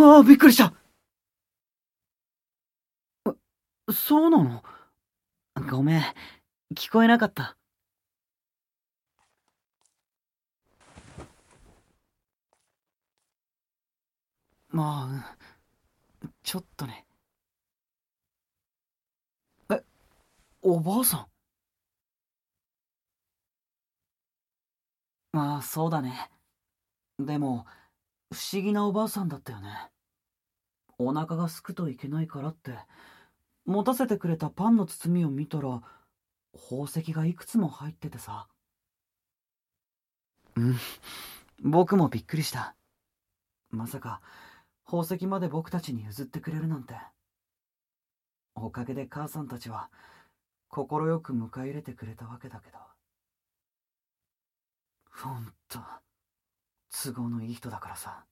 ああ、びっくりしたそうなの？ごめん、聞こえなかった。まあ、うんちょっとね。え、おばあさん？まあ、そうだね。でも、不思議なおばあさんだったよね。お腹がすくといけないからって、持たせてくれたパンの包みを見たら、宝石がいくつも入っててさ。うん、僕もびっくりした。まさか、宝石まで僕たちに譲ってくれるなんて。おかげで母さんたちは快く迎え入れてくれたわけだけど。ほんと、都合のいい人だからさ。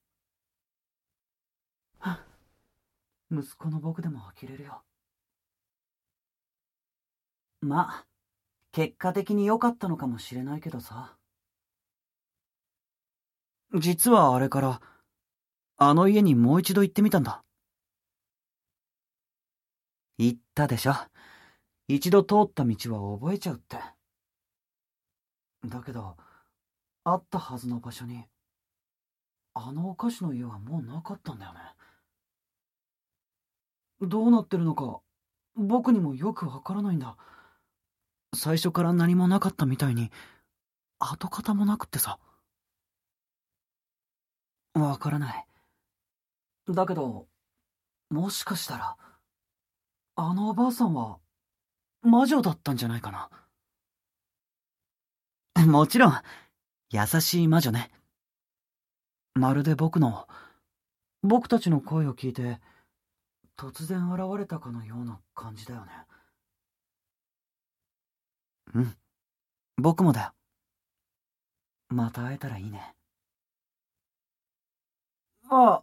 息子の僕でも呆れるよ。まあ、結果的に良かったのかもしれないけどさ。実はあれから、あの家にもう一度行ってみたんだ。言ったでしょ。一度通った道は覚えちゃうって。だけど、あったはずの場所に、あのお菓子の家はもうなかったんだよね。どうなってるのか、僕にもよくわからないんだ。最初から何もなかったみたいに、跡形もなくってさ。わからない。だけど、もしかしたら、あのおばあさんは、魔女だったんじゃないかな。もちろん、優しい魔女ね。まるで僕の、僕たちの声を聞いて、突然現れたかのような感じだよね。うん。僕もだよ。また会えたらいいね。あ、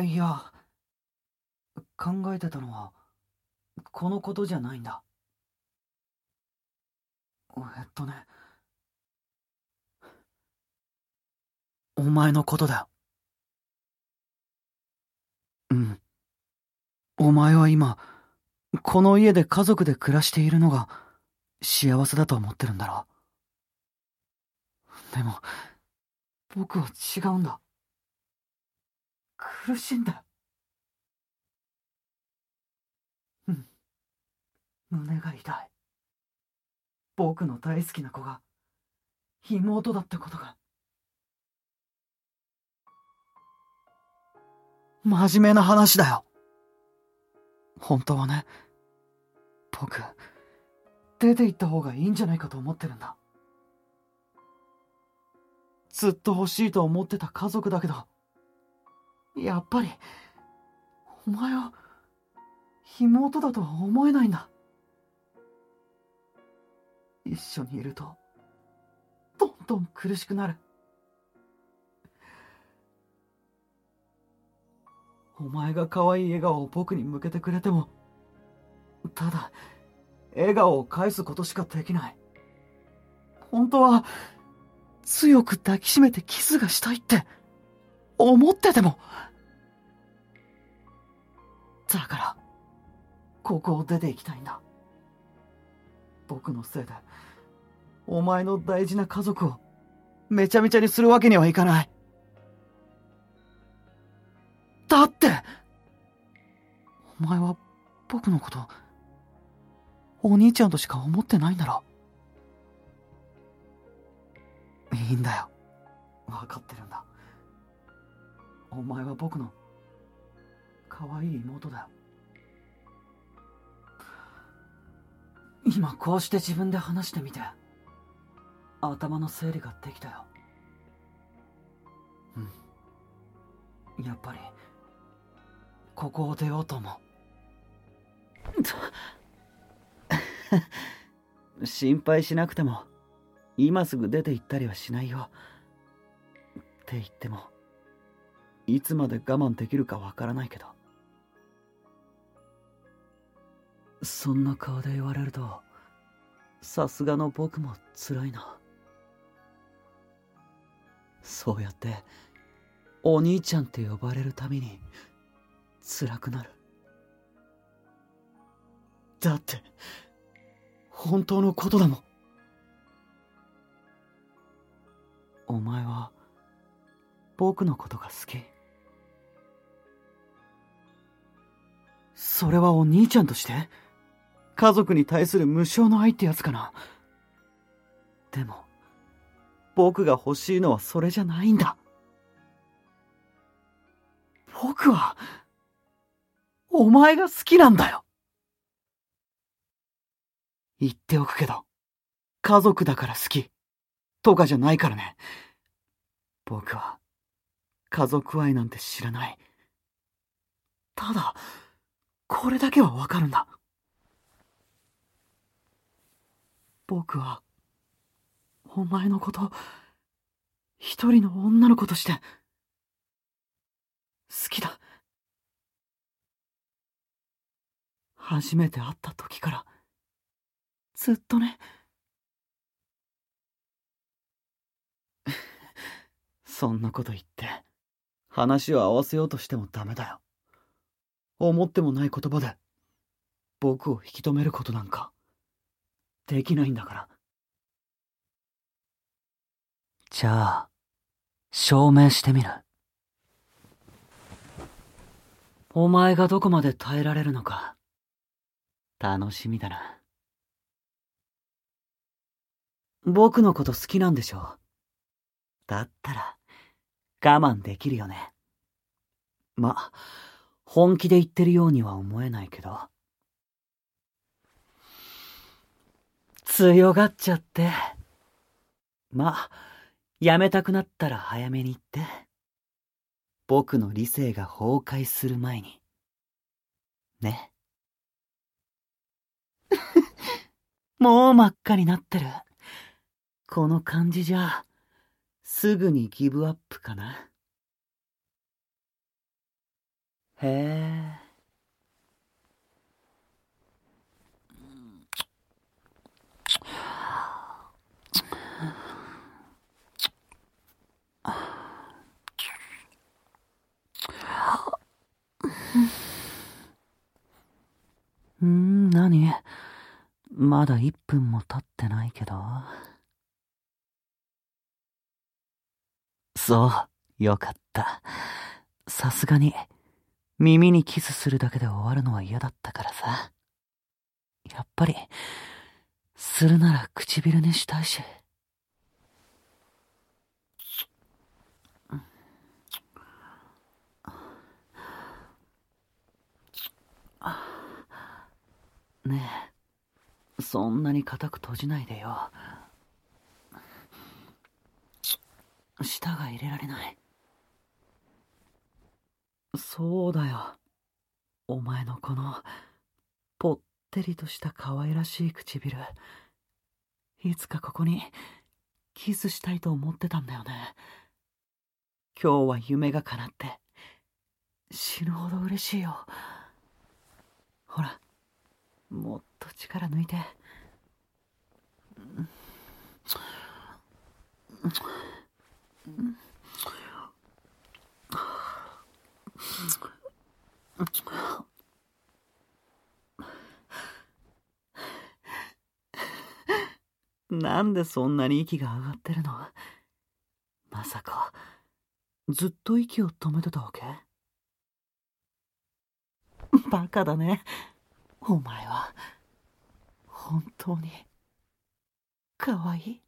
いや、考えてたのは、このことじゃないんだ。えっとね。お前のことだ。うん。お前は今、この家で家族で暮らしているのが幸せだと思ってるんだろう。でも、僕は違うんだ。苦しいんだ。うん。胸が痛い。僕の大好きな子が、妹だってことが。真面目な話だよ。本当はね、僕、出て行った方がいいんじゃないかと思ってるんだ。ずっと欲しいと思ってた家族だけど、やっぱり、お前は、妹だとは思えないんだ。一緒にいると、どんどん苦しくなる。お前が可愛い笑顔を僕に向けてくれても、ただ、笑顔を返すことしかできない。本当は、強く抱きしめてキスがしたいって、思ってても。だから、ここを出て行きたいんだ。僕のせいで、お前の大事な家族を、めちゃめちゃにするわけにはいかない。だって、お前は僕のこと、お兄ちゃんとしか思ってないんだろ。いいんだよ。分かってるんだ。お前は僕の、可愛い妹だよ。今こうして自分で話してみて、頭の整理ができたよ。うん。やっぱり、ここを出ようと思う？心配しなくても、今すぐ出て行ったりはしないよ。って言っても、いつまで我慢できるかわからないけど。そんな顔で言われると、さすがの僕も辛いな。そうやって、お兄ちゃんって呼ばれるたびに辛くなる。だって、本当のことだもん。お前は、僕のことが好き。それはお兄ちゃんとして家族に対する無償の愛ってやつかな。でも、僕が欲しいのはそれじゃないんだ。僕は、お前が好きなんだよ。言っておくけど、家族だから好き、とかじゃないからね。僕は、家族愛なんて知らない。ただ、これだけはわかるんだ。僕は、お前のこと、一人の女の子として、好きだ。初めて会った時から、ずっとね。そんなこと言って、話を合わせようとしてもダメだよ。思ってもない言葉で、僕を引き止めることなんか、できないんだから。じゃあ、証明してみる。お前がどこまで耐えられるのか、楽しみだな。僕のこと好きなんでしょ？だったら、我慢できるよね。ま、本気で言ってるようには思えないけど。強がっちゃって。ま、やめたくなったら早めに言って。僕の理性が崩壊する前に。ね。もう真っ赤になってる。この感じじゃ、すぐにギブアップかな。へえ。んー、何？まだ1分も経ってないけど。そう、よかった。さすがに、耳にキスするだけで終わるのは嫌だったからさ。やっぱり、するなら唇にしたいし。ねえ、そんなに固く閉じないでよ。舌が入れられない。そうだよ。お前のこの、ぽってりとした可愛らしい唇。いつかここに、キスしたいと思ってたんだよね。今日は夢が叶って、死ぬほど嬉しいよ。ほら、もっと力抜いて。なんでそんなに息が上がってるの？まさか、ずっと息を止めてたわけ？バカだね。お前は、本当に、かわいい。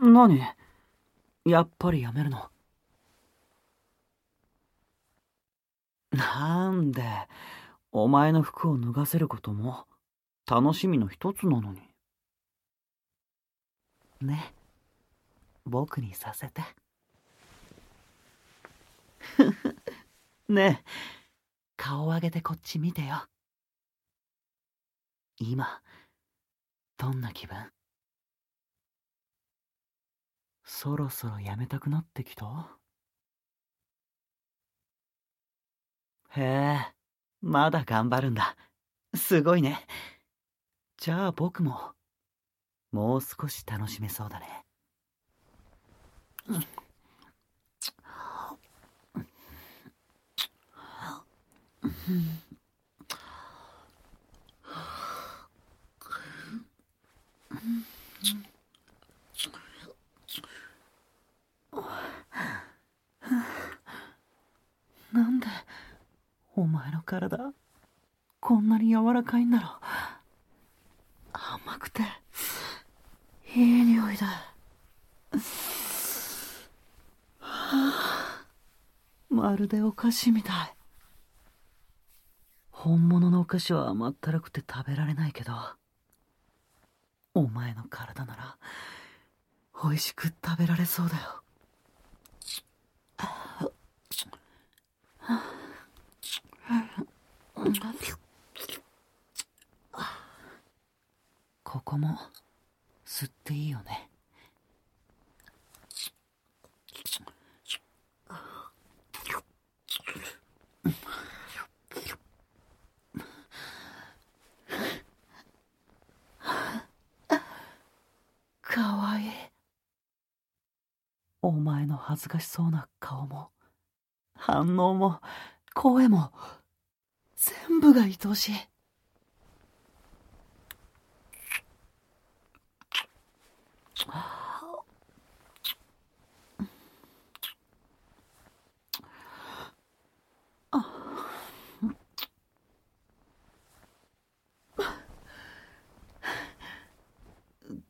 何？やっぱりやめるの？なんで、お前の服を脱がせることも楽しみの一つなのに。ね、僕にさせて。ねえ、顔上げてこっち見てよ。今、どんな気分？そろそろやめたくなってきた？へえ、まだ頑張るんだ。すごいね。じゃあ僕も、もう少し楽しめそうだね。なんで、お前の体、こんなに柔らかいんだろう。甘くて、いい匂いだ。はあ、まるでお菓子みたい。本物のお菓子は甘ったるくて食べられないけど、お前の体なら、美味しく食べられそうだよ。ここも吸っていいよね。かわいい。お前の恥ずかしそうな顔も、反応も、声も、全部が愛おしい。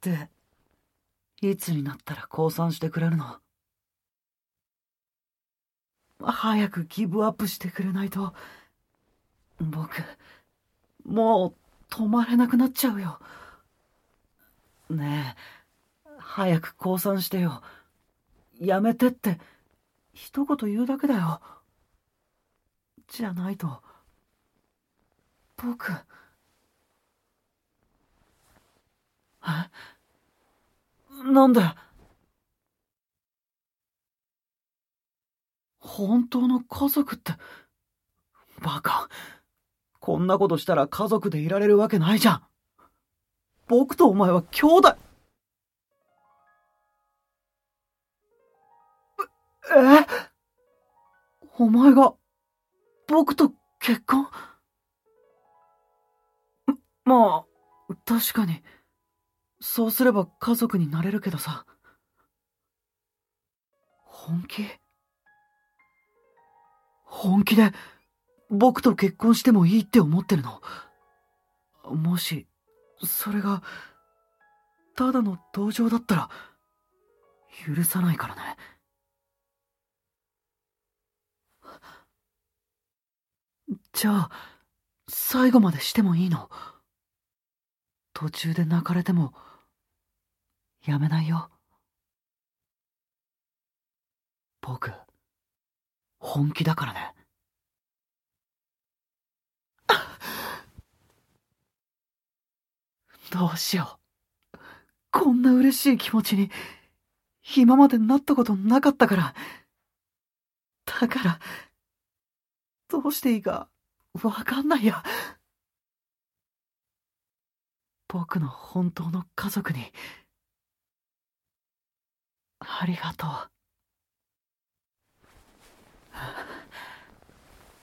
で、いつになったら降参してくれるの？早くギブアップしてくれないと、僕、もう止まれなくなっちゃうよ。ねえ、早く降参してよ。やめてって、一言言うだけだよ。じゃないと、僕、なんで本当の家族って、バカ。こんなことしたら家族でいられるわけないじゃん。僕とお前は兄弟。えお前が、僕と結婚？まあ、確かに、そうすれば家族になれるけどさ。本気？本気で、僕と結婚してもいいって思ってるの？もし、それが、ただの同情だったら、許さないからね。じゃあ、最後までしてもいいの？途中で泣かれても、やめないよ。僕、本気だからね。どうしよう。こんな嬉しい気持ちに、今までなったことなかったから。だから、どうしていいか、わかんないや。僕の本当の家族に、ありがと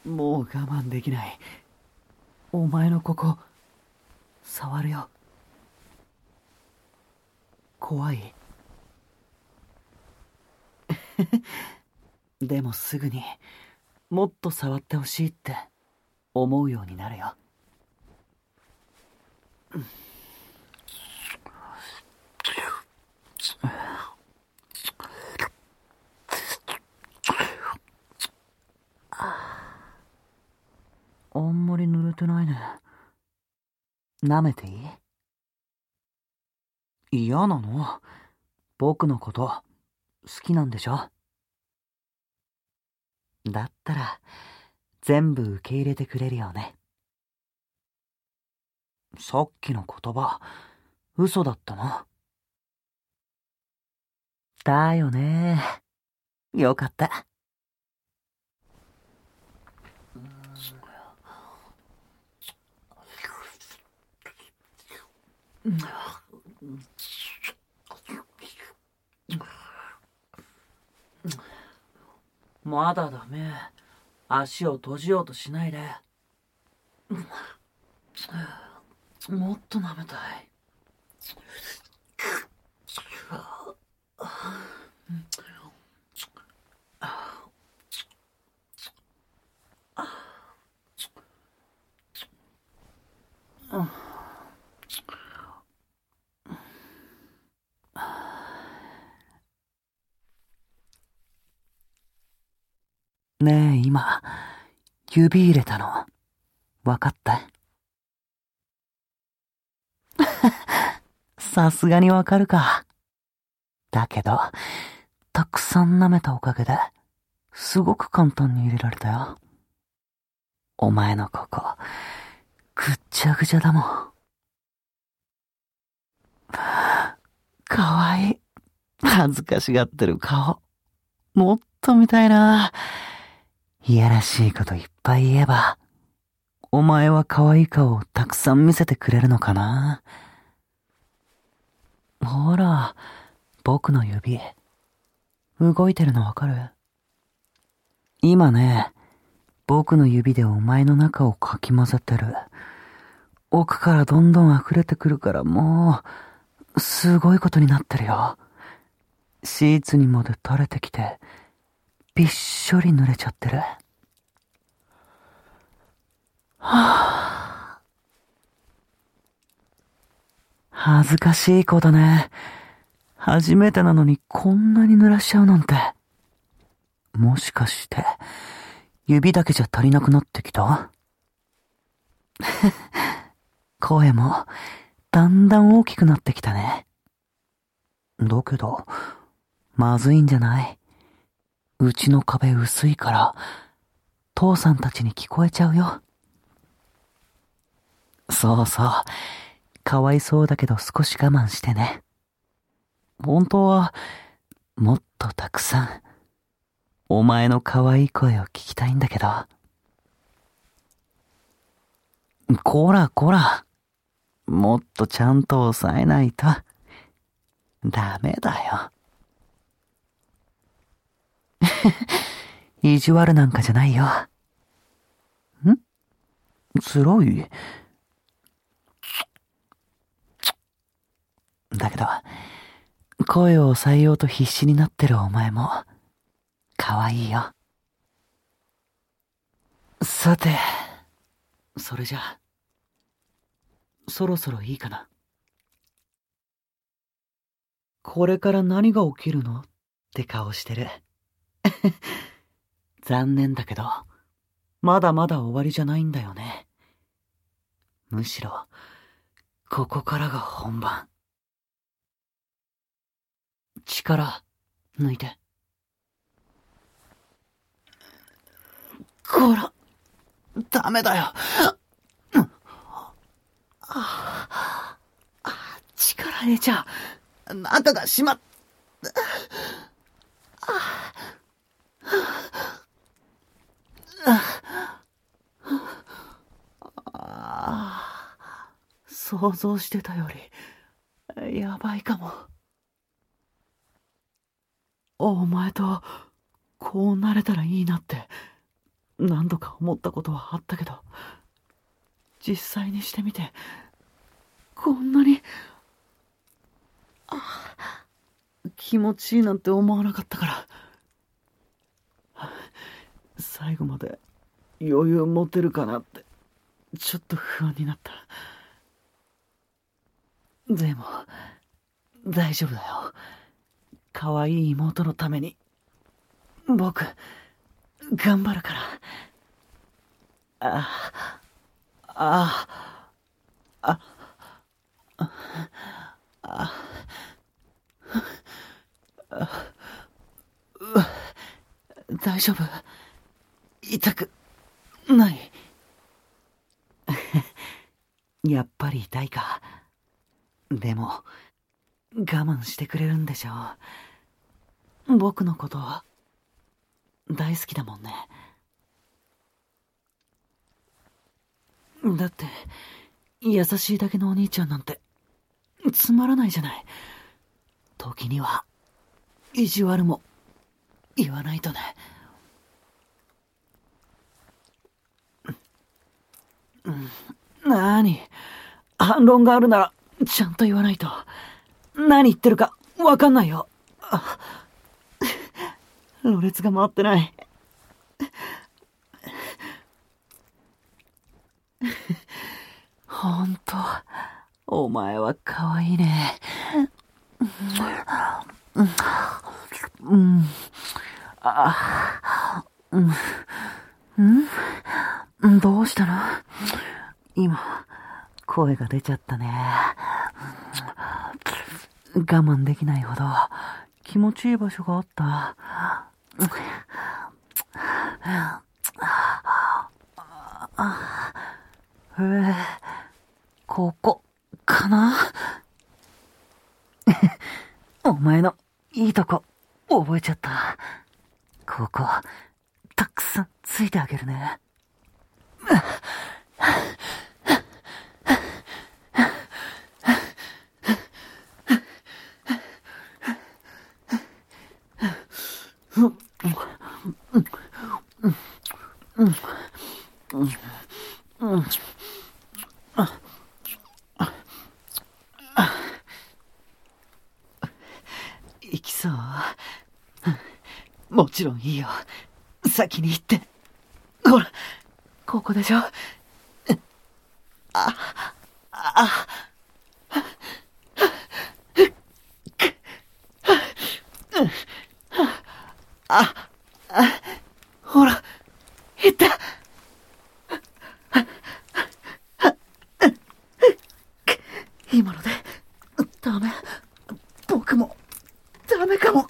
う。もう我慢できない。お前のここ、触るよ。怖い でもすぐにもっと触ってほしいって思うようになるよ。あんまり濡れてないね。舐めていい？嫌なの？僕のこと好きなんでしょ？だったら全部受け入れてくれるよね。さっきの言葉嘘だったな。だよね。よかった。まだダメ。足を閉じようとしないで。もっと舐めたい。ねえ、今、指入れたの、わかった？さすがにわかるか。だけど、たくさん舐めたおかげで、すごく簡単に入れられたよ。お前のここ、ぐっちゃぐちゃだもん。かわいい。恥ずかしがってる顔。もっと見たいな。いやらしいこといっぱい言えば、お前は可愛い顔をたくさん見せてくれるのかな？ほら、僕の指、動いてるのわかる？今ね、僕の指でお前の中をかき混ぜてる。奥からどんどん溢れてくるからもう、すごいことになってるよ。シーツにまで垂れてきて、びっしょり濡れちゃってる。はあ、恥ずかしい子だね。初めてなのにこんなに濡らしちゃうなんて。もしかして、指だけじゃ足りなくなってきた？声も、だんだん大きくなってきたね。だけど、まずいんじゃない？うちの壁薄いから、父さんたちに聞こえちゃうよ。そうそう。かわいそうだけど少し我慢してね。本当は、もっとたくさん、お前の可愛い声を聞きたいんだけど。こらこら。もっとちゃんと抑えないと。ダメだよ。意地悪なんかじゃないよ。ん？辛い？だけど、声を抑えようと必死になってるお前も、可愛いよ。さて、それじゃあそろそろいいかな。これから何が起きるの？って顔してる。残念だけど、まだまだ終わりじゃないんだよね。むしろ、ここからが本番。力、抜いて。こら、ダメだよ。ああ、力入れちゃう。中がしまっ、想像してたより、やばいかも。お前と、こうなれたらいいなって、何度か思ったことはあったけど、実際にしてみて、こんなに、あ、気持ちいいなんて思わなかったから。最後まで余裕持てるかなって、ちょっと不安になった。でも、大丈夫だよ。可愛い妹のために、僕、頑張るから。あ、あ、あ、あ、あ、あ、大丈夫痛くない やっぱり痛いか。でも、我慢してくれるんでしょう。僕のこと、大好きだもんね。だって、優しいだけのお兄ちゃんなんて、つまらないじゃない。時には、意地悪も言わないとね。なに反論があるなら、ちゃんと言わないと。何言ってるか、わかんないよ。あろれつが回ってない。ほんと、お前は可愛いね。うん。あ、うん。んどうしたの？今、声が出ちゃったね。我慢できないほど気持ちいい場所があった。えー、ここ、かな？お前のいいとこ、覚えちゃった。ここ、たくさんついてあげるね。行きそうもちろんいいよ。先に行って。ほら、ここでしょ？あ、あ、あ、あ、ほら、減った。今ので、ダメ。僕も、ダメかも。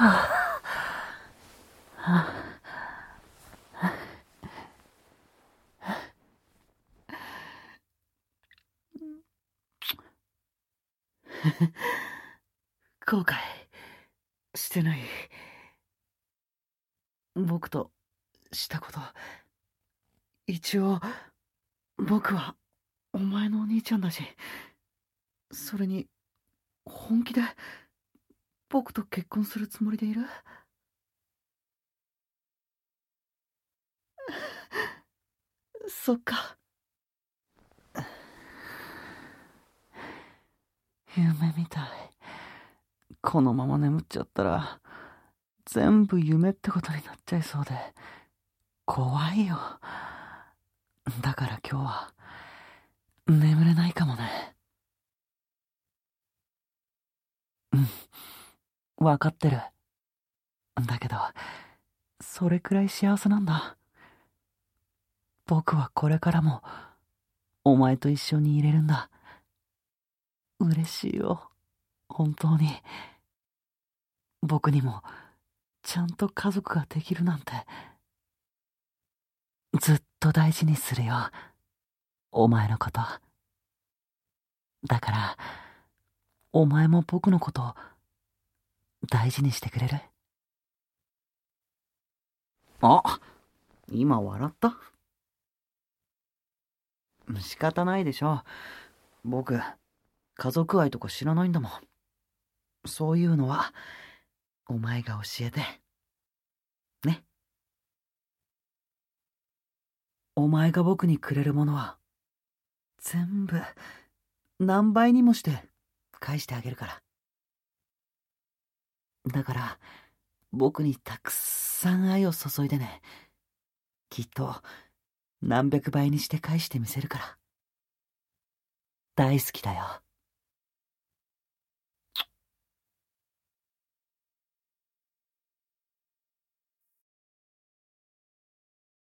後悔してない。僕としたこと。一応、僕はお前のお兄ちゃんだし、それに、本気で僕と結婚するつもりでいる？そっか。夢みたい。このまま眠っちゃったら、全部夢ってことになっちゃいそうで、怖いよ。だから今日は、眠れないかもね。うん、わかってる。だけど、それくらい幸せなんだ。僕はこれからも、お前と一緒にいれるんだ。嬉しいよ。本当に。僕にも、ちゃんと家族ができるなんて。ずっと大事にするよ。お前のこと。だから、お前も僕のこと、大事にしてくれる？あ、今笑った？仕方ないでしょ。僕、家族愛とか知らないんだもん。そういうのは、お前が教えて。ね。お前が僕にくれるものは、全部、何倍にもして返してあげるから。だから、僕にたくさん愛を注いでね。きっと、何百倍にして返してみせるから。大好きだよ。